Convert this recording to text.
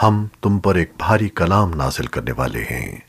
हम तुम पर एक भारी कलाम नाजिल करने वाले हैं।